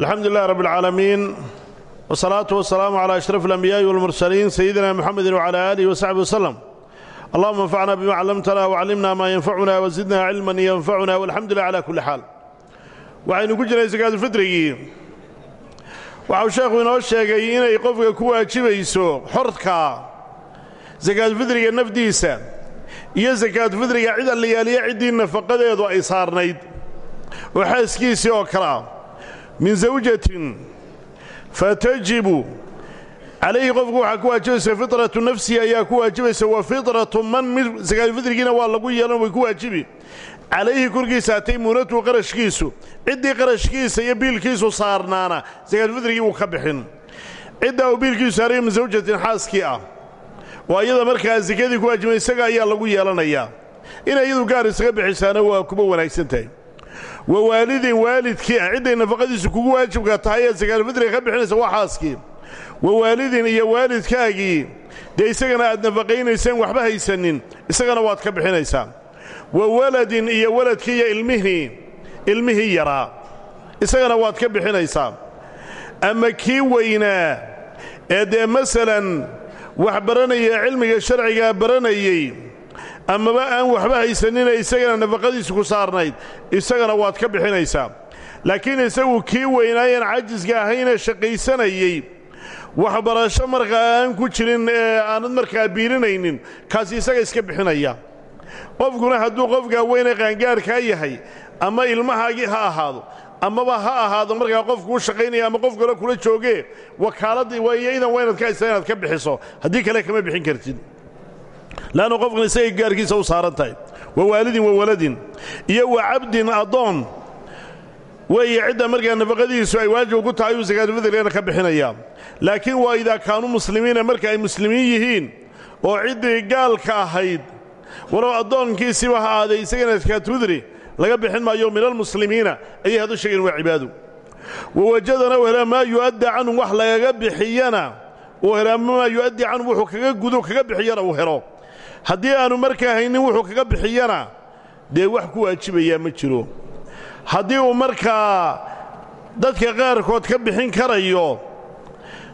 alxamdu lilah rab اlcaalamiin wsalaatu wasalaamu calaa ashraf alambiyaai walmursaliin sayidina muxamedi wcala aalihi wasaxbi waslem allahuma anfacna bima callamtana wcallimna maa yanfacuna wasidna cilman yanfacuna walxamdu lilah cala kulli xaal waxaynu ku jirnay sakaatufitrigii waxau sheekhu inoo sheegay inay qofka ku waajibayso xorka sakaatufitriga nafdiisa iyo sakaatufitriga cid allayaaliya ciddii nafaqadeedu ay saarnayd. Oo xaaskiisii oo kale ah min zawjatin fatajibu calayhi qofku waxaa ku waajibaysa fitratu nafsihi ayaa ku waajibaysa wa fitratu man mid sakaatufitrigiina waa lagu yeelan way ku waajibi. Calayhi korkiisa atay muunatuhu qarashkiisu ciddii qarashkiisa iyo biilkiisu saarnaana sakaatufitrigii wuu ka bixin. Ciddaa uu biilkiisu saaraya min zawjatin xaaskii ah. Oo iyada markaa sakadii ku waajibay ayaa lagu yeelanayaa. Inay iyadu gaar isaga bixisaana waa kuba wanaagsan tahay wa waalidin waalidkii ah cidday nafaqadiisu kugu waajibka tahay ee sakaatufitriga ka bixinaysa waa xaaskii wa waalidin iyo waalidkaagii dee isagana aad nafaqaynaysaan waxba haysanin isagana waad ka bixinaysaa. Wa waladin iyo waladkii iyo ilmihii ilmihii yaraa isagana waad ka bixinaysaa. Ama kii weynaa ee dee masalan wax baranaya cilmiga sharcigaa baranayey amaba aan waxba haysanina isagana nafaqadiisu ku saarnayd. Isagana waad ka bixinaysaa. Laakiin isagu kii weynaayeen cajiska ahaynee shaqaysanayey waxbarasho markaa aan ku jirin ee aanad markaa biilinaynin kaasi isaga iska bixinaya. Qofkuna hadduu qofkaa weyne qaangaarkaa yahay ama ilmahaagii ha ahaado amaba ha ahaado markaa qofkuu shaqaynaya ama qof kale kula joogee wakaaladii waayo idan waa inaad ka haysa inaad ka bixiso. Haddii kale kama bixin kartid leannu qofkan isagay gaarkiisa u saaran tahay wa waalidin wa waladin. Iyo wa cabdin addoon. Weeye cidda markaa nafaqadiisu ay waajib ku tahay uu sakaatufitrigana ka bixinayaa laakiin waa idaa kaanuu muslimiina marka ay muslimiin yihiin oo ciddii gaalka ahayd walow addoonkiisiba ha aaday isagana sakaatufitri laga bixin maayo min almuslimiina ayay hadu sheegeen waa cibaadu. Wawajadana uu helaa maa yu'adda canhum wax lagaga bixiyana uu helaa yu'addi canhum wuxuu kaga gudo kaga bixiyana uu helo haddii aanu markaa haynin wuxuu kaga bixiyana dee wax ku waajibayaa ma jiro. Haddii uu markaa dadka qaarkood ka bixin karayo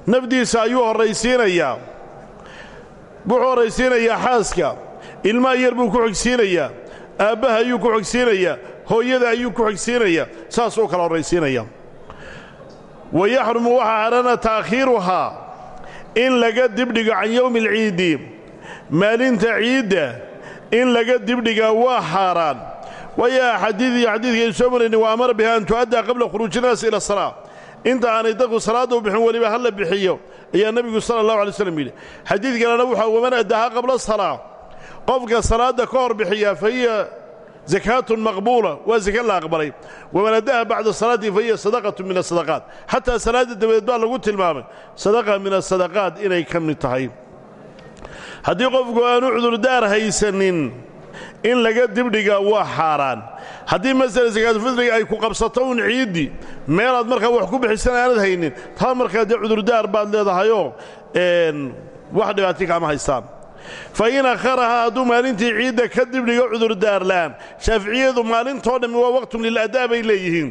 nafdiisa ayuu horraysiinayaa wuxuu horraysiinayaa xaaska ilmaha yar buu ku xogsiinayaa aabbaha ayuu ku xogsiinayaa hooyada ayuu ku xogsiinayaa saasuu kala horraysiinaya. Wa yaxrumu waxaa xahaana ta'khiiruhaa in laga dibdhigo can yowmi alciidi maalinta ciidda in laga dibdhigaa waa xaaraan. Waayo axaadiid iyo xadiidkaynu soo marayni wa amara biha an tu'addaa qabla khuruuji naasi ila asalaa inta aanay dadku salaadda u bixin weliba ha bixiyo ayaa nebigu sala allahu alay slam yidhi. Xadiid kalena waman addaaha qabla salaa qofka salaadda ka hor bixiyaa fa hiya zakaatun maqbuula waa saka la aqbalay. Waman addaha bacda salaati fa hiya sadaqatu min asadaqaat xataa salaadda dabadeed baa lagu tilmaamay sadaqa min asadaqaat inay ka mid tahay haddii qofku aanu cudurdaar haysanin in laga dibdhigaa waa xaaraan. Haddii masala sakaatufitriga ay ku qabsato un ciiddi meelaad markaa wax ku bixisan aanad haynin taa markaa dee cudurdaar baad leedahayoo wax dhibaati kaama haystaan. Fa in akharahaa hadduu maalintii ciidda ka dibdhigo cudurdaarlaan shaaficiyadu maalintoo dhammi waa waqtun lil'adaa bay leeyihiin.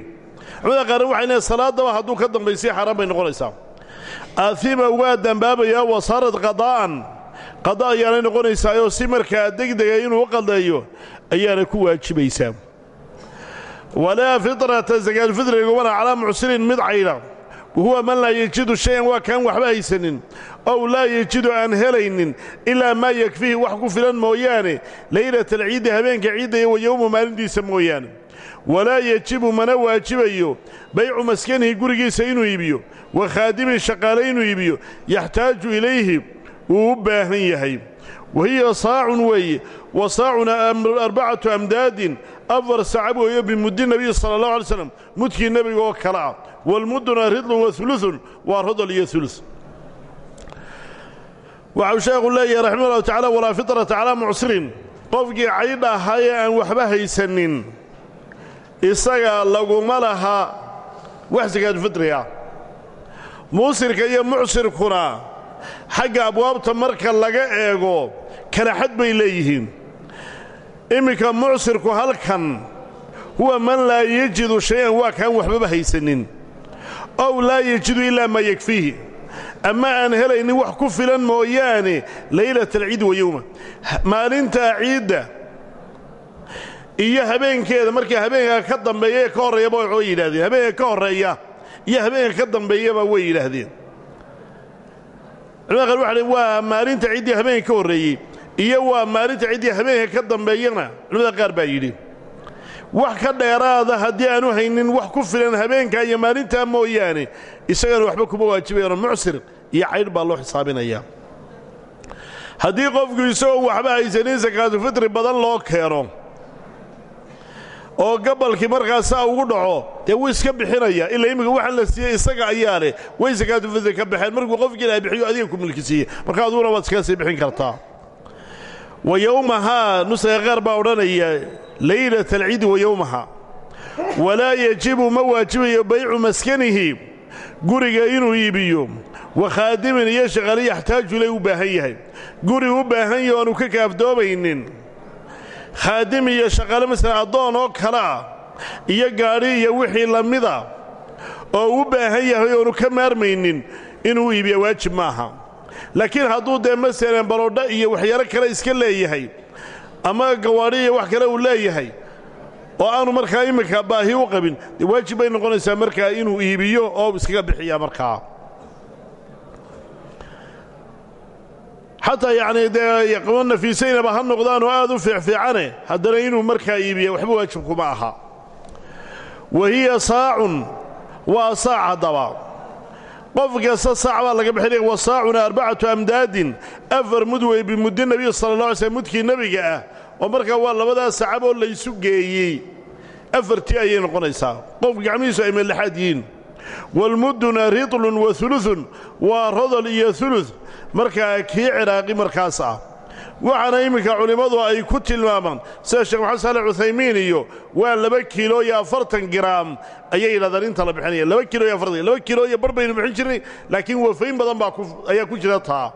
Culamada qaarna waxay leeyn salaaddaba hadduu ka dambaysay xaaraan bay noqonaysaa. Aafima waa dembaabayaa wasaarad qadaa'an qada ayaanay noqonaysaayoo si markaa degdega inuu qadeeyo ayaana ku waajibaysaa walaa fitrata sakaatufitrigumana calaa mucsirin mid caydha wahuwa man laa yejidu shayan waa kaan waxba haysanin ow laa yejidu aan helaynin ilaa maa yakfihi wax ku filan mooyaane. Laylata alciiddi habeenka ciidda iyo yowmu maalintiisa mooyaane. Walaa yejibu mana waajibayo. Baycu maskanihi gurigiisa inuu iibiyo. Wa khaadimin shaqaale inuu iibiyo. Yaxtaaju ilayhi wuu u baahan yahay. Wa hiya saacun weeye wa saacuna arbacatu amdaadin afar sacab weeyo bimuddi nebiy sala allahu alay slam mudkii nebiga oo kale ah. Walmudduna ridlun wa ulutun waa rodol iyo ulu waxau sheekhu leeyahay raximah ullahu tacala walaa fitrata calaa mucsirin. Qofkii caydha ahaa ee aan waxba haysanin isaga laguma laha wax sakaatufitriga muusirka iyo mucsirkuna xagga abwaabta marka laga eego kala xad bay leeyihiin. Imminka mucsirku halkan huwa man laa yajidu shay-an waa kaan waxbaba haysanin. Ow laa yajidu ilaa maa yakfiihi. Ama aan helaynin wax ku filan mooyaane laylata alciid wa yowma maalintaa ciidda iyo habeenkeeda markii habeenka ka dambeeya ee ka horreeyaba way yidhahdeen habeenka ka horreeya iyo habeenka ka dambeeyaba way yidhaahdeen culamada qaar waxa waa maalinta ciddii habeenka ka horreeyey iyo waa maalinta ciddii habeenka ka dambeeyana. Culamada qaar baa yidhi wax ka dheeraada haddii aanu haynin wax ku filan habeenkaa iyo maalintaa mooyaane isagana waxba kuma waajibayaano mucsir iyo caydh baa loo xisaabinayaa haddii qofku isagoo waxba haysanin sakaatufitri badan loo keeno oo gabalkii markaasaa ugu dhaco dee wuu iska bixinaya. Ilaa imminka waxaan la siiyey isaga ayaa leh way sakaatufitri ka baxeen. Markuu qofkii ilaha bixiyo adiga ku milkisiiye marka aduguna waad iskaga sii bixin kartaa. Wa yowmahaa nusaga qaar baa odhanaya laylata alciidi wa yowmaha walaa yajibu ma waajibayo baycu maskanihi guriga inuu iibiyo. Wa khaadimin iyo shaqaale yaxtaaju ilay u baahan yahay. Guri u baahan yahi oanu ka kaafdoomaynin khaadim iyo shaqaale masalan addoon oo kale ah iyo gaadhi iyo wixii la mida oo u baahan yahay oonu ka maarmaynin inuu iibiya waajib maaha. Laakiin hadduu dee masalan balodha iyo waxyaalo kale iska leeyahay ama gawaadhi iyo wax kale uu leeyahay oo aanu markaa imminka baahi u qabin dee waajib bay noqonaysaa markaa inuu iibiyo oo iskaga bixiyaa markaa xataa yacnii dee qabo nafiisaynaba ha noqdaan oo aad u fiicfiicane haddana inuu markaa iibiya waxba waajib kuma aha. Wa hiya saacun waa saac haddaba. Qof kasta saac baa laga bixinaya wa saacuna arbacatu amdaadin afar mud wey bimuddi nebiy sala alla alay slm mudkii nebiga ah oo markaa waa labadaas sacab oo laysu geeyey. Afartii ayay noqonaysaa. Qof gacmihiisu ay meeldhexaad yihiin walmudduna ritlun wa uluun waa rodol iyo ulud markaa kii ciraaqi markaas ah waxaana iminka culimmadu ay ku tilmaamaan sida sheekh maxamed saalex cuthaymiin iyo waa laba kiilo iyo afartan giraam ayay yidhahdaan inta la bixinaya laba kiilo iyo afartan laba kiilo iyo bar baynu bixin jirnay laakiin wafayn badan baa ayaa ku jira taa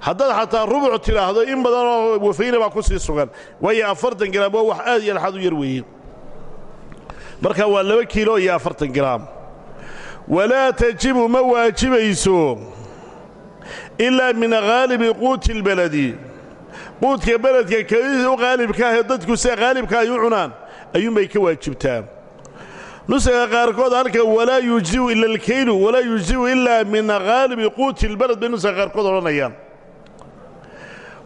haddaad xataa rubuc tidhaahdo in badanoo wafayna baa ku sii sugan waayo afartan giraam waa wax aad iyo laxaad u yar weeye marka waa laba kiilo iyo afartan giraam walaa tajibu ma waajibayso ilaa min haalibi quuti اlbaladi quudka beledka kelidii u qaalibka ahee dadku sida qaalibka ay u cunaan ayuunbay ka waajibtaa nusaga qaarkood halka walaa yujziu ila alkaylu walaa yujziu ilaa min haalibi quuti اlbalad bay nusaga qaarkood odhanayaan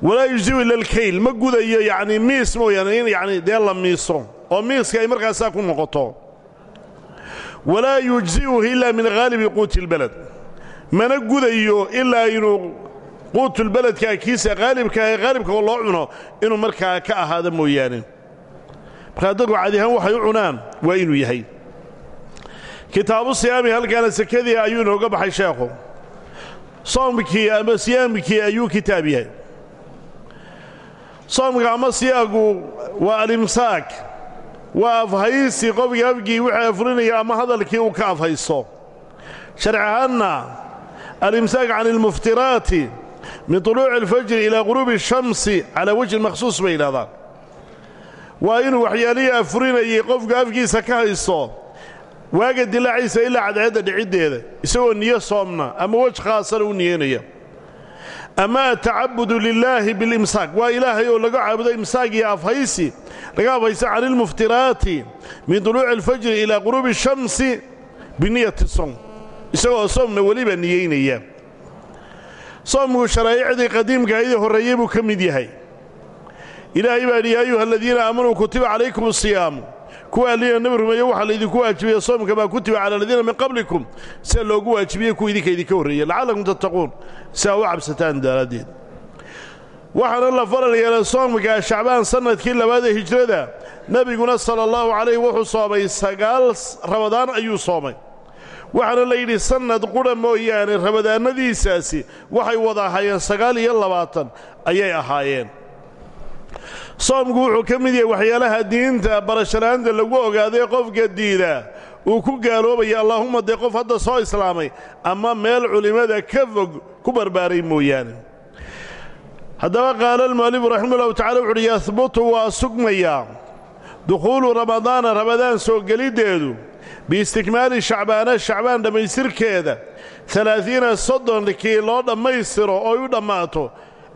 walaa yujziu ila alkayl ma gudayo yacni miis mooyaane in yacni dee la miiso oo miiska ay markaasaa ku noqoto walaa yujzi'uhu ilaa min haalibi quuti اlbalad mana gudayo ilaa inuu quutulbeledka kiisa qaalibka ee qaalibka oo loo cuno inuu markaa ka ahaado mooyaane. Markaa dadku cadi ahaan waxay u cunaan waa inuu yahay. Kitaabu siyaami halkaana sekadii ayuu inooga baxay sheekhu. Soomkii ama siyaamkii ayuu kitaab yahay. Soomka ama siyaagu waa alimsaak waa afhaysi qofkii afgii wixii afurinaya ama hadalkii uu ka afhaysto sharci ahaanna alimsaak can ilmuftiraati min طuluuci اlfajri ilaa quruubi الshamsi calaa wajhin makhsuus bay yidhahdaan waa inuu waxyaalihii afurinayay qofku afkiisa ka haysto waaga dilaaciisa ilaa cadceedda dhiciddeeda isagoo niyo soomna ama wej khaasana u niyeynaya ama atacabudu lilaahi bilimsaak waa ilaahay oo laga caabudo imsaak iyo afhaysi laga afhaysa cani ilmuftiraati min duluuci alfajri ilaa quruubi shamsi biniyati soom isagoo soomna weliba niyeynaya soomku sharaa'icdii qadiimkahaydii horreeyey buu ka mid yahay ilaahay baa yidhi yaa ayuha aladiina aamanuu kutiba calaykum asiyaamu kuwa alliina nabi rumeeyo waxaa laydinku waajibiye soomka baa kutiba cala aladiina min qablikum sida loogu waajibiyey kuwa idinka idinka horreeyey. Lacallakum tattaquun. Si aa u cabsataan daraaddeed. Waxaana la faral yeelay soomka shacbaan sannadkii labaad ee hijrada nebiguna sala allahu calayh wuxuu soomay sagaal rabadaan ayuu soomay. Waxaana la yidhi sannad qudha mooyaane rabadaannadiisaasi waxay wada ahaayeen sagaal iyo labaatan ayay ahaayeen soomku wuxuu ka mid yahay waxyaalaha diinta barashalaanta lagu ogaaday qofka diida. Uu ku gaaloobaya allaahumma dee qof hadda soo islaamay ama meel culimmada ka fog ku barbaaray mooyaane. Haddaba qaala almu'alifu raximah ullahu tacala wuxu uhi yahbutu waa sugmayaa dukhuulu ramadaana ramadaan soo geliddeedu biistikmaali shacbaana shacbaan dhammaystirkeeda alaaiina soddonkii loo dhammaystiro ooy u dhammaato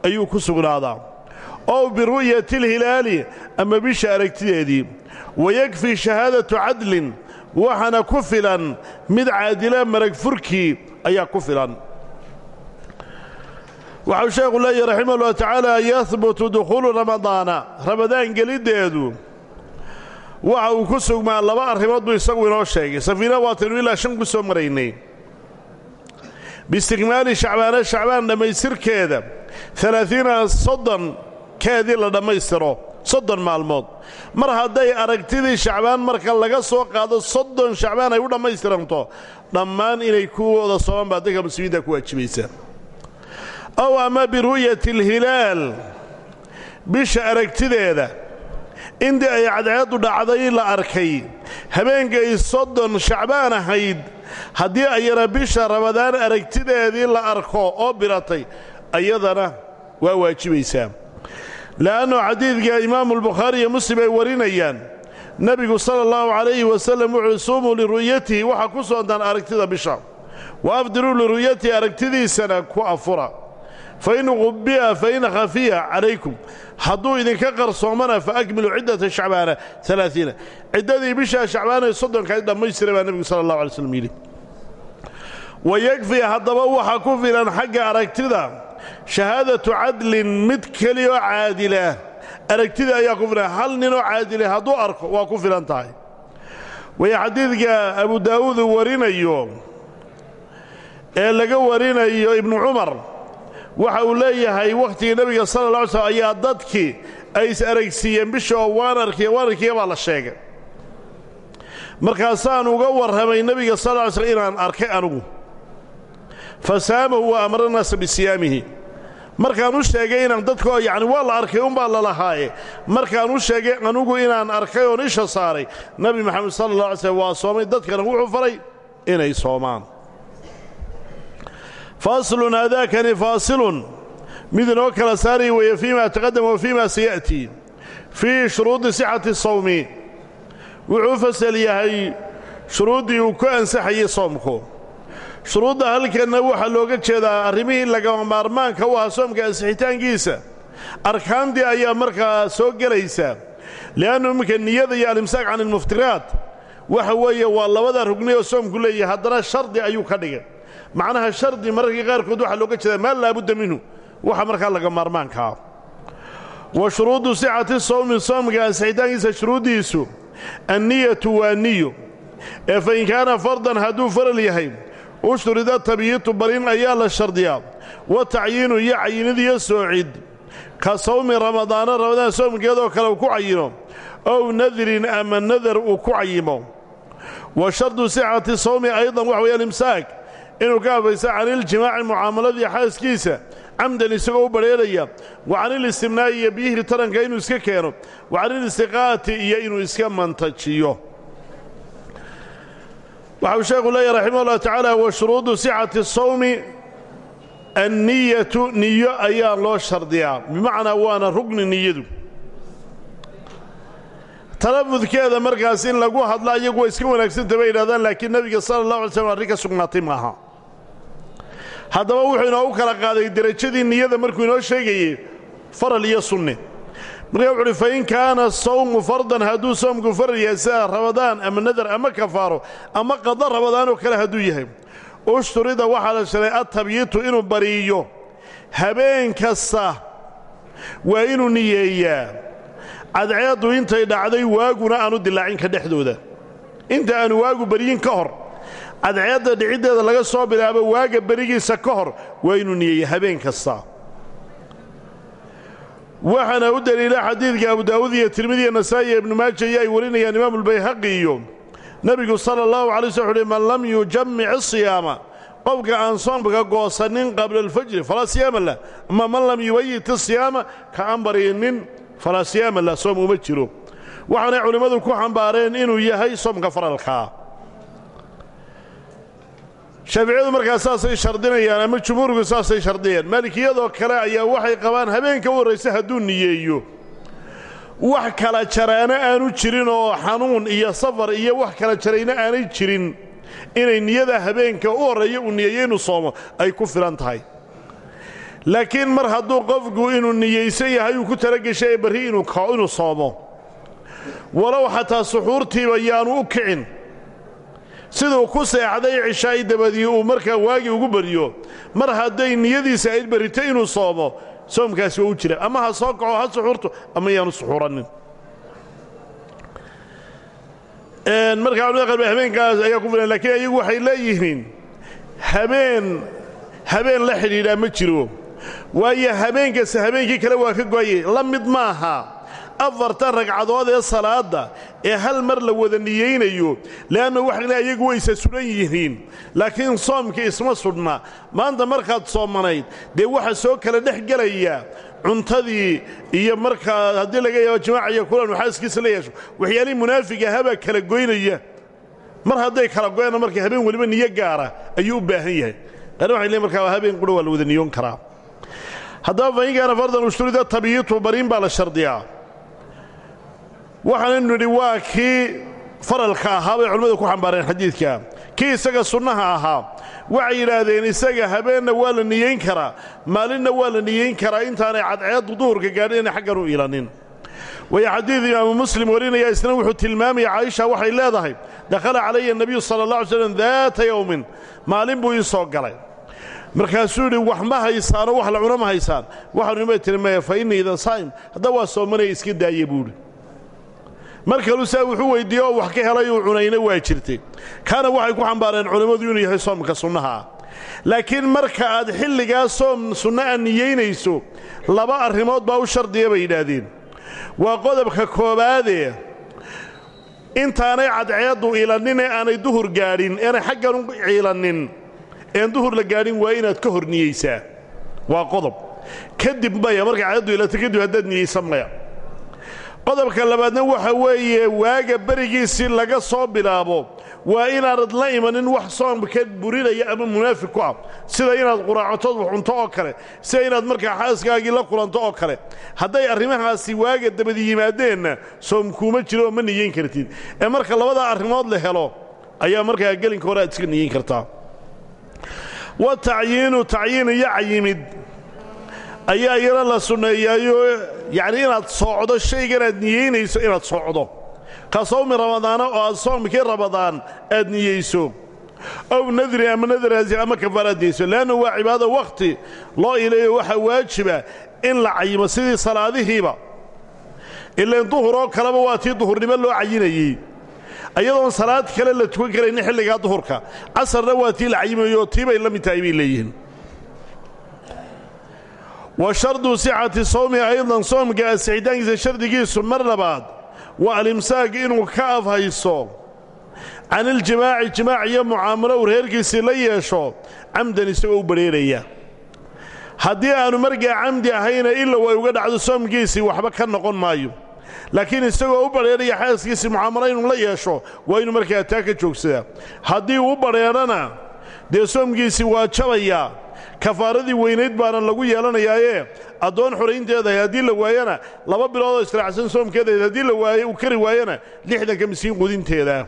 ayuu ku sugnaadaa ow biru'yati alhilaali ama bisha aragtideedii wayakfii shahaadatu cadlin waxaana ku filan mid caadila marag furkii ayaa ku filan waxau sheekhu leeyahy raximah ullah tacaala yahbutu dukhuulu ramadaana ramadaan geliddeedu waxa uu ku sugmaa laba arrimood buu isagu inoo sheegay safiina waataynu ilaa shan ku soo maraynay biistikmaali shacbaana shacbaan dhammaystirkeeda alaaiina soddon keedii la dhammaystiro soddon maalmood. Mar hadday aragtidii shacbaan marka laga soo qaado soddon shacbaan ay u dhammaystiranto dhammaan inay kuwooda sooman baa dadka muslimiinta ku waajibaysa. Ow ama biru'yati alhilaal bisha aragtideeda intii ay cadceeddu dhacday la arkay habeenkay soddon shacbaan ahayd haddii ayana bisha ramadaan aragtideedii la arko oo biratay ayadana waa waajibaysaa le'annu xadiidka imaamulbukhaari iyo muslim ay warinayaan nebigu sala allahu calayhi wasallam wuxuu suumuu liru'yatihi waxaa ku soontaan aragtida bisha wa afdiruu liru'yatihi aragtidiisana ku afura fa in qubbi'a fa in khafiya calaykum hadduu idinka qarsoomana fa akmilu ciddata shacbaana alaaiina ciddadii bishaa shacbaanee soddonkayd dhammaystira baa nebigu sala allahu alay slam yidhi wa yakfi haddaba waxaa ku filan xagga aragtida shahaadatu cadlin mid keliyaoo caadilah aragtida ayaa ku filan hal ninoo caadila hadduu arko waa ku filan tahay. Waya xadiidka abu daa'uud uu warinayo ee laga warinayo ibnu cumar. Waxa uu leeyahay wakhtigii nebiga sala la alay slm ayaa dadkii ay is aragsiiyeen bisha oo waan arkiya waan arkiya baa la sheegay. Markaasaan uga warramay nebiga sal lla ly slm inaan arkay anugu fa saamahu wa amara bisiyaamihi markaan u sheegay inaan dadkoo yacni waa la arkay unbaa lalahaaye markaan u sheegay anugu inaan arkay oon isha saaray nebi moxamed sala allah alay slm waa soomay dadkana wuxuu faray inay soomaan. Faaslun haadaakani faasilun mid inoo kala saaraya weeye fii ma taqadama wa fii ma saya'tii fii shuruudi sixati sawmi. Wuxuu fasal yahay shuruuddii uu ku ansaxayey soomku shuruudda halkanna waxaa looga jeedaa arrimihii lagama maarmaanka u ahaa soomka ansixitaankiisa. Arkaantii ayaa markaa soo gelaysa. Li'annu iminka niyada iyo alimsaak can ilmuftiraat waxa weeye waa labada rugni oo soomku leeyahay haddana shardi ayuu ka dhigay. Macnaha shardi mararkii qaarkood waxaa looga jeedaa maa laabudda minhu waxa markaa laga maarmaankaa wa shuruudu sixati sawmi soomka ansixitaankiisa shuruuddiisu anniyatu waa niyo. Ee fa in kaana fardan hadduu faral yahay ushturida tabyiitu barin ayaa la shardiyaa. Wa tacyiinu iyo cayinid iyo soocid ka sawmi ramadaana ramadaan soomkeedoo kale uu ku cayino. Ow nadrin ama nadar uu ku cayimo. Wa shardu sixati sawmi aydan waxa weeye alimsaak inuu ka afaysa caniiljimaaci mucaamaladii xaaskiisa. Camdan isagoo u badheelaya wa canilistimnaa'i iyo biyihii taranka inuu iska keeno. Wa canilistiqaa'ati iyo inuu iska mantajiyo waxau sheekhu leeyahy raximah ullah tacaala wa shuruudu sixati sawmi anniyatu niyo ayaa loo shardiyaa. Bimacnaa waana rugni niyadu. Talafudkeeda markaas in lagu hadla iyagu way iska wanaagsanta bay yidhahdaan laakiin nebiga sala allah alay slm arrin ka sugnaatay maaha. Haddaba wuxuu inoogu kala qaaday derajadii niyada markuu inoo sheegayey faral iyo sunne markaa wuxu uhi fa in kaana sawmu fardan hadduu soomku faral yahay sida ramadaan ama nadar ama kafaaro ama qada ramadaan oo kale hadduu yahay. Ushturida waxaa la shalay atabyiitu inuu bariiyo habeen kasta waa inuu niyeeyaa. Cadceeddu intay dhacday waaguna aanu dilaacin ka dhexdooda. Inta aanu waagu beriyin ka hor cadceedda dhiciddeeda laga soo bilaabo waaga berigiisa ka hor waa inuu niyeeya habeen kasta waxaana u deliila xadiidka abu daa'uud iyo tirmidi iyo nasaa'i iyo ibnu maaja iyo ay warinayaan imaamulbayhaqi iyo nebigu sala allahu alay sl uhi man lam yujammic asiyaama qofka aan soomka goosanin qabla alfajri falaa siyaama lah. Ama man lam yubayit asiyaama ka aan barinin falaa siyaama lah soom uma jiro. Waxaanay culimmadu ku xambaareen inuu yahay soomka faralkaa shaaficiyadu markaas saasay shardinayaan ama jumhuurku saasay shardiyeen maalikiyadoo kale ayaa waxay qabaan habeenka u horraysa hadduu niyeeyo wax kala jaraana aanu jirin oo xanuun iyo safar iyo wax kala jarayna aanay jirin. Inay niyada habeenka u horreeya uu niyeeyo inuu soomo. Ay ku filan tahay. Laakiin mar hadduu qofku inuu niyaysan yahay uu ku talageshay ee barri inuu soomo. Walow xataa suxuurtiiba yaanu u kicin siduu ku seexday cishaa'i dabadii uu markaa waagii ugu baryo mar hadday niyadiisa ayd barrito inuu soomo soomkaasi waa u jira. Ama ha soo kaco ha suxuurto ama yaanu suxuuranin. Markaa culimada qalbe habeenkaas ayaa ku filan lakiin ayagu waxay leeyihiin habeen habeen la xidhiidhaa ma jiro. Waayo habeenkasta habeenkii kale waa ka go'ayay la mid maaha afartan ragcadood ee salaadda ee hal mar la wada niyeynayo le'anna waxayna ayagu waysa sudhan yihiin. Laakiin soomkii isma sudhna maanta markaad soomanayd dee waxa soo kala dhex gelaya cuntadii iyo markaa haddii laga yaabo jimaaca iyo kulan xaaskiisa la yeesho? Waxyaalihii munaafiga habaa kala goynaya. Mar hadday kala goyana marka habeen weliba niyo gaara ayuu u baahan yahay. Qaarna waxay leeyn markaa habeen qudha waa wada niyoon karaa. Haddaba fa in kaana fardan ushturida tabiyitu bariin baa shardiyaa waxaanaynu nidhi waa kii faralka ahaa bay ku xambaareen xadiidka. Kii isaga sunnaha ahaa. Waxay yidhaahdeen isaga habeenna waa la niyeyn karaa. Maalinna waa la niyeyn karaa. Intaanay cadceeddu duhurka gaadhin inay xaggan u ilanin. Xadiid imaamu muslim warinaya isna wuxuu tilmaamaya caaisha waxay leedahay dakhala calaya nebiyu sala allah alay slam daata maalin buu ii soo galay. Markaasuu yidhi wax ma haysaanoo wax la cuno ma haysaan. Waxaanu ima tiri fa innii idan saa'im. Hadda waa soomanaya iska daaya buuhi mar kalu saa wuxuu weyddiiye oo wax ka helay uu cunayna waa jirtay. Kaana waxay ku xambaareen culimmadu inuu yahay soomka sunnaha. Ah laakiin marka aad xilligaa soom sunna a niyeynayso laba arrimood baa u shardiya bay yidhaahdeen. Waa qodobka koowaadee intaanay cadceeddu iilannin ee aanay duhur gaadhin eenay xaggan u ciilannin een duhur la gaadhin waa inaad ka hor niyeysaa. Waa qodob. Kadib maya markay cadceeddu iilato kadib haddaad niyeysan maya qodobka labaadna waxa weeye waaga berigiisii laga soo bilaabo. Waa inaanad la imanin wax soomka burinaya ama munaafiq ku ah. Sida inaad quraacatood wax cunto oo kale sida inaad markaa xaaskaagii la kulanto oo kale. Hadday arrimahaasi waaga dabadi yimaadeenna soomkuuma jiro oo ma niyeyn kartid. Ee marka labadaa arrimood la helo ayaa markaa gelinka hore aad iska niyeyn kartaa. Wa tacyiinu tacyiin iyo cayimid ayaa iyana la sunneeyaayo yacni inaad soocdo shaygan aad niyeynayso inaad soocdo ka sawmi ramadaana oo aad soomkii ramadaan aad niyeyso. Ow nadri ama nadraasi ama kafaara aad niyeyso. Leanna waa cibaado wakhti loo ilayo waxaa waajiba in la cayimo sidii salaadihiiba. Ilain duhur oo kaleba waa tii duhurnimo loo cayinayey ayadoon salaad kale la tukan karaynin xilligaa duhurka. Casarna waa tii la cayimayo oo tii bay la mid tahay bay leeyihiin wa shardu sixati sawmi aydan soomka asixitaankiisa shardigiisu mar labaad. Waa alimsaak inuu ka afhayso can iljimaaci jimaac iyo mucaamalo uu reerkiisii la yeesho camdan isagoo u badheeraya haddii aanu markaa camdi ahayna ilow ay uga dhacdo soomkiisii waxba ka noqon maayo. Laakiin isagoo u badheeraya xaaskiisii mucaamalo inuu la yeesho waa inuu markaa taa ka joogsadaa haddii uu badheedhana dee soomkiisii waa jabayaa kafaaradii weynayd baana lagu yeelanayaaye. Addoon xoraynteedahay haddii la waayana laba biloodoo israacsan soomkeedahayd haddii la waaye uu kari waayana lixdanka miskiin qudinteeda.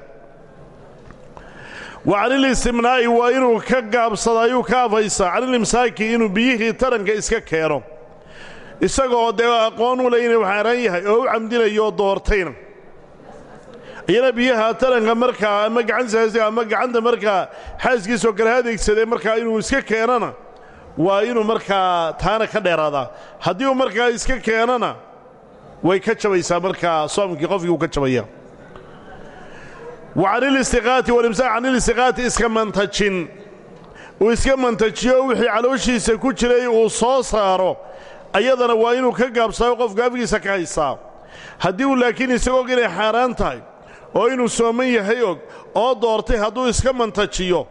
Wa canilistimnaa'i waa inuu ka gaabsada ayuu ka afaysaa. Canilimsaaki inuu biyihii taranka iska keeno. Isagoo dee aqoon u inuu xaaraan yahay oo u camdinayoo doortayna. Iyana biyaha taranka markaa ama gacansaasi ama gacanta markaa xaaskiisoo kale adeegsadee inuu iska keenana waa inuu markaa taana ka dheeraadaa haddii uu markaa iska keenana way ka jabaysaa markaa soomkii qofkii uu ka jabaya. Wa canilistiqaati walimsaak canilistiqaati iska mantajin. Uu iska mantajiyo wixii calooshiisa ku jiray uu soo saaro ayadana waa inuu ka gaabsaayo qofku afgiisa ka haystaa haddii uu laakiin isagoo inay xaaraan tahay oo inuu sooman yahay og oo doortay hadduu iska mantajiyo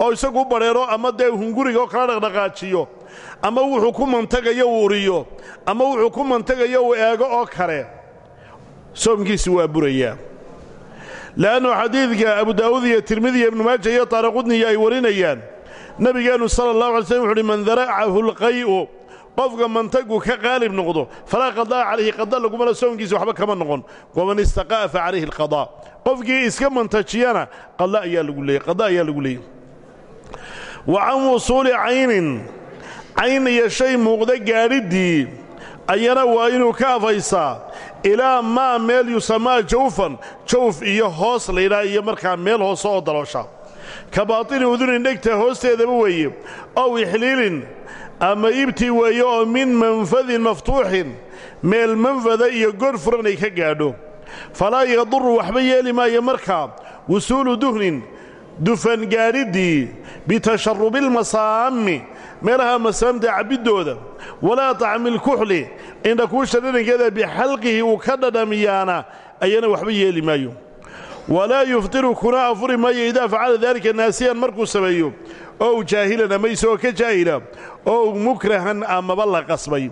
oo isagu u badheero ama dee hunguriga oo kala dhaqdhaqaajiyo ama wuxuu ku mantagayo uu uriyo ama wuxuu ku mantagayo uu eego oo kale soomkiisi waa burayaa le'annu xadiidka abu daa'uud iyo tirmidi iyo ibnu maaja iyo taaraqudniyo ay warinayaan nebigeennu sala allahu alay slm wuxu man daracahu lqay'u qofka mantagu ka qaalib noqdo falaa qadaa calayhi qada lagumala soonkiisa waxba kama noqon. Waman istaqa'a fa calayhi alqadaa qofkii iska mantajiyana qada ayaa lagu leeyay qada ayaa lagu leeyay wa can wusuuli caynin cayn iyo shay muuqda gaadhiddii ayana waa inuu ka afaysaa ilaa maa meel yusamaa jawfan jawf iyo hoos laydhaa iyo markaa meel hoose oo daloosha. Ka baatini udunin dhegta hoosteedaba weeye ow ixliilin ama ibti weeye oo min manfadin maftuuxin meel manfada iyo god furan ay ka gaadho. Falaa yaduru waxba yeeli maayo markaa wusuulu duhnin dufan gaadhiddii bitasharubilmasaami meelaha masaamta cabbiddooda walaa tacmilkuxli indhakuusha dhadhankeeda bixalqihi uu ka dhadhamiyaana ayana waxba yeeli maayo. Walaa yuftiru kuna afuri maayo idaa facala daalika naasiyan markuu sameeyo ow jaahilan ama isagoo ka jaahila. Ow mukrahan amaba la qasbay.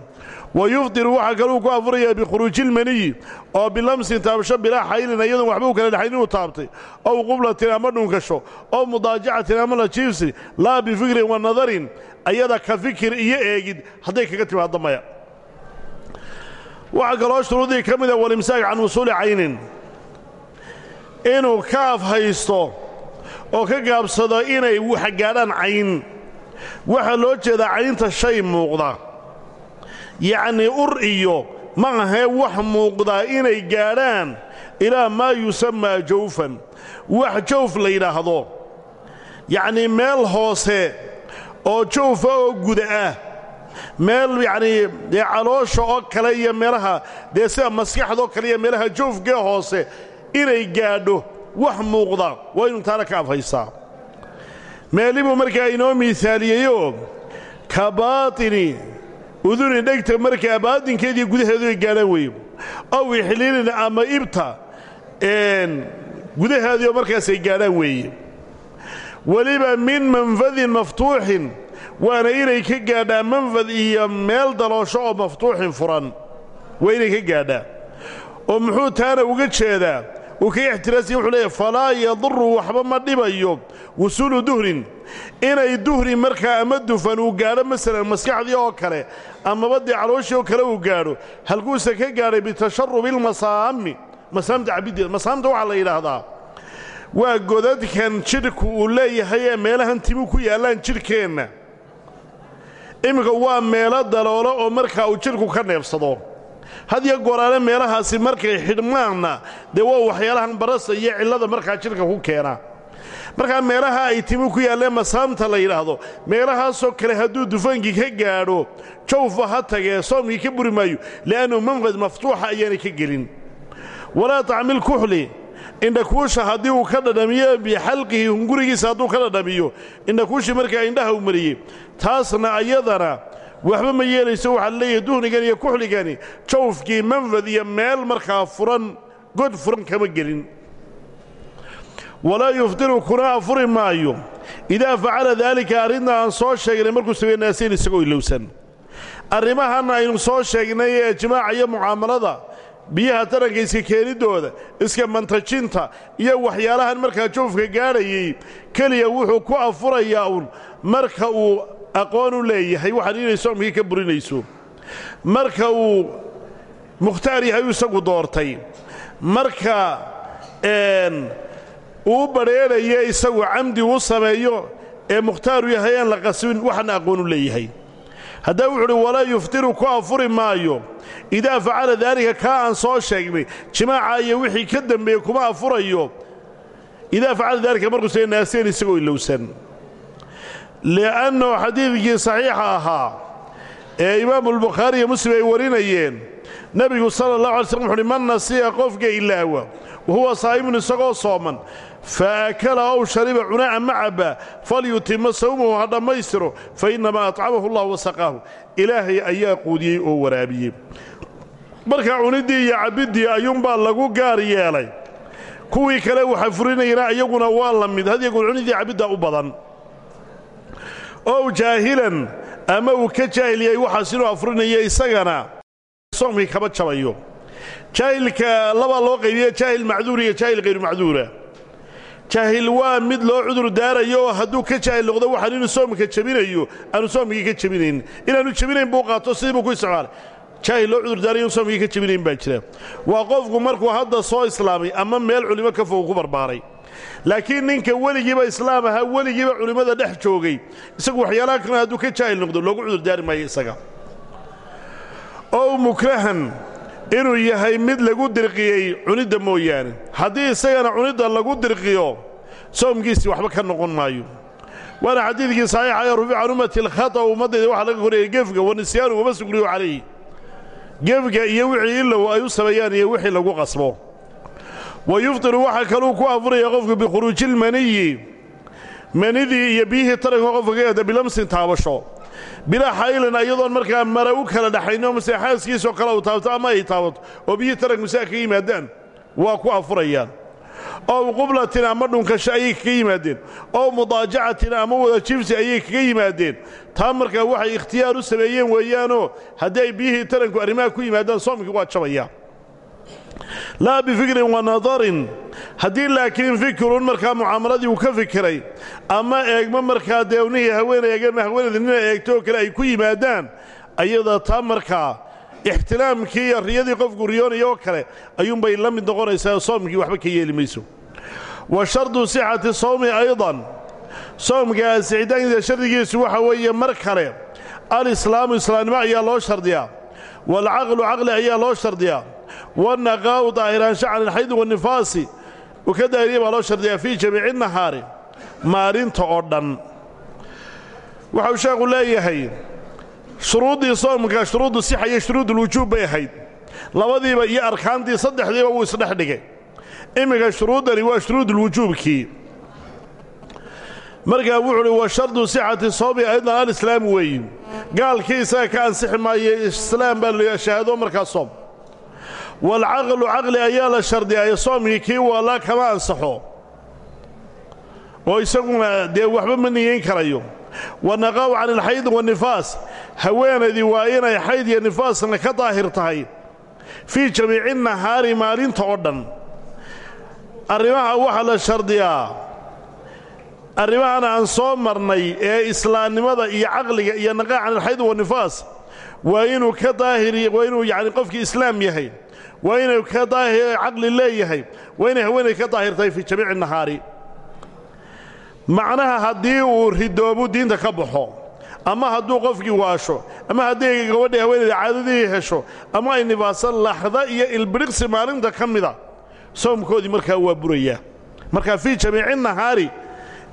Wa yuftiru waxaa kaluu ku afurayaa bikhuruujilmaniyi oo bilamsin taabasho bilaa xaylin iyadoon waxba u kala dhexayn inuu taabtay. Ow qublatin ama dhunkasho. Ow mudaajacatin ama la jiifsi laa bifikrin wa nadarin. Ayada ka fikir iyo eegid hadday kaga timaaddo maya. Waxaa kaloo shuruudii ka mida walimsaak can wusuuli caynin. Inuu ka afhaysto oo ka gaabsado inay wax gaadhaan cayn. Waxaa loo jeedaa caynta shay muuqda. Yacnii ur iyo ma ahee wax muuqdaa inay gaadhaan ilaa maa yusammaa jawfan. Wax jawf la yidhaahdo. Yacnii meel hoose oo jawfa oo guda ah. Meel yacnii dee caloosha oo kale iyo meelaha dee sida maskaxdaoo kale iyo meelaha jawfkee hoose inay gaadho wax muuqda waa inuu taana ka afhaysaa meelibuu markaa inoo miisaaliyeyoo ka baatini uduni dhegta markaa baatinkeediiyo gudaheedu ay gaadhaan weeye ow ixliilin ama ibta gudaheediioo markaas ay gaadhaan weeye weliba min manfadin maftuuxin waana inay ka gaadhaan manfad iyo meel daloosho oo maftuuxin furan. Waa inay ka gaadhaan. Oo muxuu taana uga jeedaa uu kaga ixtiraasiya wuxuu leeyahy falaa yaduru waxba ma dhibayo wusuulu duhrin. Inay duhri markaa ama dufan uu gaadho masalan maskaxdii oo kale amaba dee calooshii oo kale uu gaadho halkuuse ka gaadhay bitasharubi ilmasaami masaamta cabiddeeda masaamta waxaa la yidhaahdaa waa godadkan jidhku uu leeyahay ee meelahan timu ku yaallaan jidhkeenna. Iminka waa meelo daloolo oo markaa uu jidhku ka neebsado hadiyo goraale meelahaasi markay xidhmaanna dee waa waxyaalahan barasa iyo cillada markaa jidhka ku keena. Markaa meelaha ay timu ku yaalleen masaamta la yidhaahdo meelahaasoo kale hadduu dufaankii ka gaadho jawfa ha tagee soomkii ka buri maayo li'annu manfad maftuuxa ayaanay ka gelin. Walaa tacmil kuxli indhakuusha haddii uu ka dhadhamiyo bixalqihi hungurigiisa hadduu ka dhadhamiyo indhakuushii markaa indhaha u mariyey taasna ayadana waxba ma yeelayso waxaa leeyahay duhnigan iyo kuxligani jawfkii manfad iyo meel markaa furan god furan kama gelin. Walaa yuftiru kuna afuri maayo. Idaa facala daalika arrinta aan soo sheegnay markuu sameeye naasiin isagoo ilowsan. Arrimahan aynu soo sheegnay ee jimaaca iyo mucaamalada biyaha taranka iska keeniddooda iska mantajinta iyo waxyaalahan markaa jawfka gaadhayay keliya wuxuu ku afurayaa uun marka uu aqoon u leeyahay waxaan inay soomkii ka burinayso. Marka uu mukhtaar yahay uu isagu doortay marka uu badrheedhayo isagu camdi u sameeyo ee mukhtaaru yahay aan la qasbin waxaana aqoon u leeyahay. Haddaa wuxu uhi walaa yuftiru ku afuri maayo. Idaa facala daalika kaa aan soo sheegnay jimaaca iyo wixii ka dembeeye kuma afurayo. Idaa facala daalika markuu se naaseen isagoo ilowsan li'annahu xadiidkii saxiixa ahaa ee imaamulbukhaari iyo muslim ay warinayeen nebigu sala allah alay slm wuxu uhi man nasiya qofka ilaawa wahuwa saa'imun isagoo sooman fa akala ow shariba cuna ama cabba falyutima sawmahu ha dhammaystiro fa innamaa atcamahu allah wasaqaahu ilaahay ayaa quudiyey oo waraabiyey marka cuniddii iyo cabbiddii ayuunbaa lagu gaar yeelay kuwii kale waxa furinayana iyaguna waa la mid hadyagoon cuniddii cabbiddaa u badan ow jaahilan ama uu ka jaahil yahay waxaas inuu afurinayo isagana soomkii kama jabayo. Jaahilka labaa loo qaybiya jaahil macduur iyo jaahil hayru macduura. Jaahil waa mid loo cudur daarayo oo hadduu ka jaahil noqdo waxaan inuu soomka jebinayo aanu soomkii ka jebinayn inaanu jebinayn buu qaato sidii buu ku isticmaalay jaahil loo cudur daarayo inu soomkii ka jebinayn baa jira. Waa qofku markuu hadda soo islaamay ama meel culimo ka fog ku barbaaray laakiin ninka weligiiba islaam ahaa weligiiba culimmada dhex joogay isagu waxyaalaha kalena hadduu ka jaahil noqdo loogu cudur daari maayo isaga. Ow mukrahan inuu yahay mid lagu dirqiyey cunidda mooyaane. Haddii isagana cunidda lagu dirqiyo soomkiisii waxba ka noqon maayo. Waana xadiidkii saxiixa ee rufica can ummati alkhata ummaddayda waxaa laga koriyey gefga wanisyaanu wama sugriyu calayhi. Gefga iyo wixii ilow ay u sameeyaan iyo wixii lagu qasbo wa yuftiru waxaa kaluu ku afuraya qofku bikhuruujilmaniyi manidii iyo biyihii taranka qofka ka eeda bilamsin taabasho bilaa xaylin iyadoon markaa mara u kala dhaxayno mase xaaskiisoo kale u taabto ama ay taabato oo biyihii taranku saa ka yimaadaan waa ku afurayaan ow qublatin ama dhunkasho ayay kaga yimaadeen ow mudaajacatin ama wada jibsi ayay kaga yimaadeen taa markaa waxay ikhtiyaar u sameeyeen weeyaanoo haddii ay biyihii taranku arrimaha ku yimaadaan soomkii waa jabaya laa bifikrin wa nadarin. Haddii laakiin fikirun markaa mucaamaladii uu ka fikiray ama eegmo markaa deewnihii haweenay eegama haweenayda nina eegto oo kale ay ku yimaadaan ayada taa markaa ixtilaamkii iyo riyadii qofku riyoonaya oo kale ayuunbay la mid noqonaysaa soomkii waxba ka yeeli mayso. Wa shardu sixati sawmi aydan. Soomka asixitaankiisa shardigiisu waxa weeye mar kale alislaamu islaamnimo ayaa loo shardiyaa waalcaqlu caqli ayaa loo shardiyaa wannaqaa'u daahiraansho can ilxaydi wannifaasi uu ka daahiriya baa loo shardiyaa fii jamiici nahaari maalinta oo dhan waxau sheekhu leeyahay shuruuddii soomka shuruuddu sixa iyo shuruudulwujuub bay ahayd labadiiba iyo arkaantii saddexdiiba wuu isdhex dhigay imminka shuruuddani waa shuruudulwujuubkii markaa wuxu uhi wa shardu sixati soomi aydan alislaamu weeyi gaalkii isaga ka ansixi maayo islaam baa la shahaado markaa waalcaqlu caqli ayaa la shardiyaay soomkii kii waalaa kama ansaxo oo isaguna dee waxba ma niyeyn karayo wanaqaaw can ilxayd wanifaas haweenaydii waa inay xayd iyo nifaasna ka daahir tahay fii jamiici nahaari maalinta oo dhan arrimaha waxaa la shardiyaa arrimahan aan soo marnay ee islaamnimada iyo caqliga iyo naqaac can ilxayd wanifaas waa inuu ka daahir waa inuu yacni qofkii islaam yahay waa inuu ka caqli leeyahay. Waa inay haweenay ka daahir tahay fii jamiici nahaari. Macnaha haddii uu ridoobu diinta ka baxo ama hadduu qofkii waasho ama haddii gabadhii haweenayda caadadii hesho ama ay nifaasan laxda iyo ilbiriqsi maalinta ka mida soomkoodii markaa waa burayaa markaa fii jamiici nahaari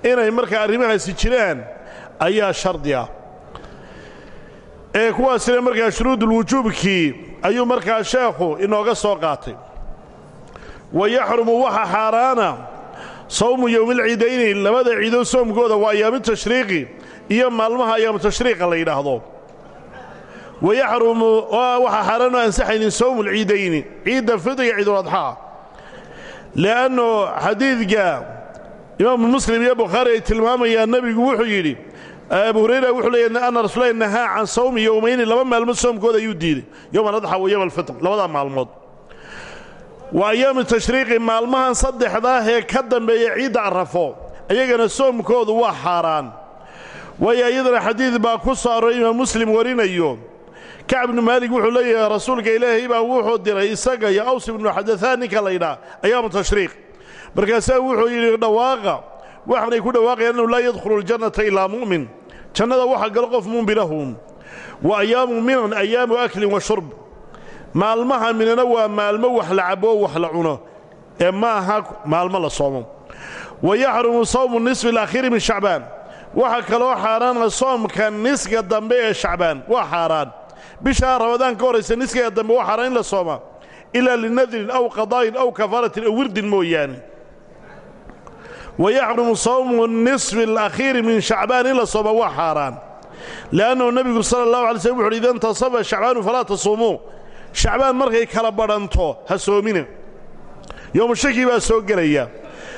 inay markaa arrimahaasi jiraan ayaa shardiya. Ee kuwaasina markaa shuruudulwujuubkii ayuu markaa sheekhu inooga soo qaatay. Wa yaxrumu waxa xaaraana sawmu yowmilciidayni labada ciidood soomkooda waa ayaamu tashriiqi iyo maalmaha ayaamu tashriiqa la yidhaahdo. Wa yaxrumu waxaa xaaraanu ansaxaynin sawmulciidayni ciidda fidriga ciiduladxaa li'annu xadiidka imaamu muslim iyo bukhaari ay tilmaamayaan nebigu wuxuu yidhi abu hurayra wuxuu leeyahy anna rasuulahi nahaa can sawmi yowmayni laba maalmood soomkooda ayuu diiday. Yowma adxa wa yowma alfitr labadaa maalmood. Waa ayaamu tashriiqi maalmahan saddexdaah ee ka dambeeya ciidda arrafo ayagana soomkoodu waa xaaraan. Waayo iyadana xadiid baa ku soo arooray imaam muslim warinayo. Kacb ibnu maalig wuxuu leeyahay rasuulka ilaahay baa wuxuu diray isaga iyo aws ibnu xadahaan ninka la ydhaah ayaamu tashriiq. Markaasaa wuxuu yidhi dhawaaqa waxaanay ku dhawaaqayaan annahu laa yadkhulu ljannata ilaa mu'min. Jannada waxa galo qof mu'minahum wa ayaamu minan ayaamu aklin wa shurb. Maalmaha minana waa maalmo wax la caboo wax la cuno. Ee ma aha maalmo la soomo. Wa yaxrumu sawmu nisfi alakhiiri min shacbaan. Waxaa kaloo xaaraana soomka niska dambe ee shacbaan. Waa xaaraan. Bishaa rabadaan ka horraysa niskiga dambe waa xaaraan in la sooma. Ilaa linadrin aw qadaa'in aw kafaaratin aw wirdin mooyaane wa yaxrumu sawmu nisfi alakhiiri min shacbaan in la sooma waa xaaraan li'annahu nebigu sala allahu alay slm wuxu uhi ida intasafa shacbaanu falaa tasuumuu shacbaan markay kala badhanto ha soomina yowmu shaki baa soo gelaya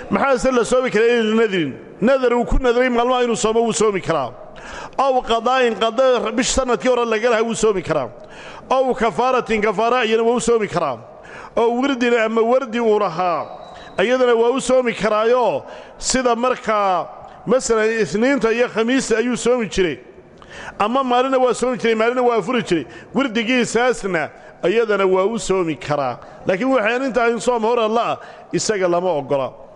maxaase la soomi karaa ila linadrin nadar uu ku nadray maalmaha inuu soomo wuu soomi karaa ow qadaa'in qada bish sannadkii hore laga laha wuu soomi karaa ow kafaaratin kafaara iyana soomi karaa oo wirdin ama wardi uu lahaa iyadana waa u soomi karaayoo sida markaa masalan isniinta iyo khamiista ayuu soomi jiray. Ama maalina waa soomi jiray maalina waa afuri jiray. Wirdigiisaasna iyadana waa u soomi karaa. Laakiin waxaan intaa in soom hor alla ah isaga lama oggola